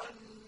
ظَنِّي